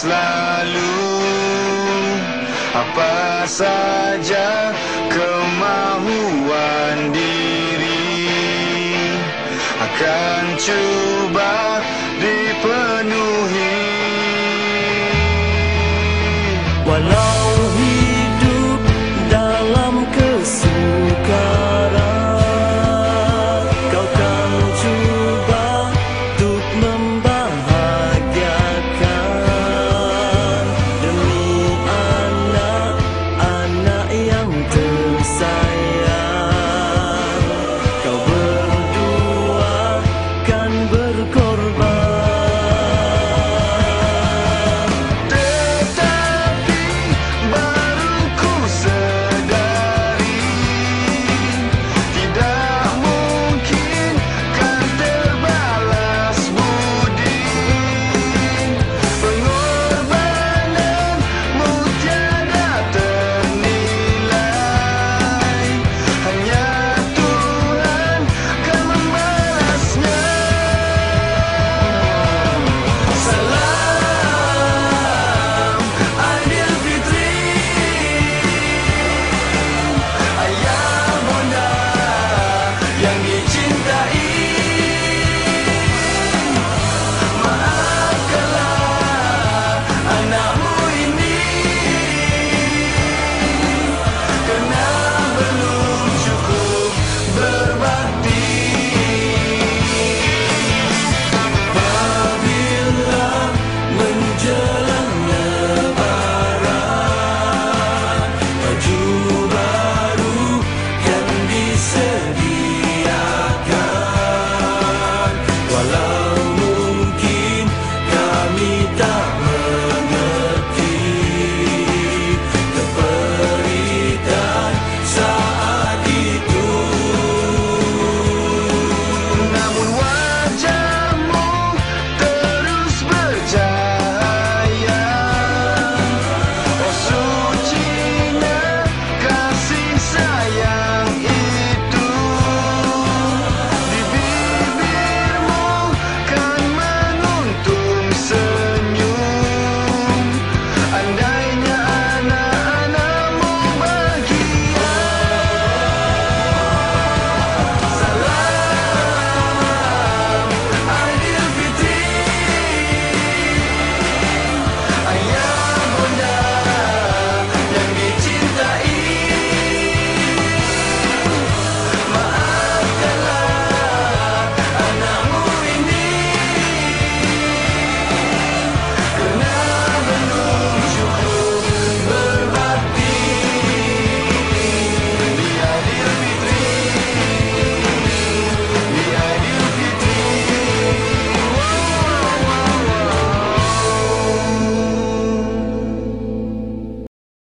selalu. Apa saja kemahuan diri akan cuba dipenuhi. Walau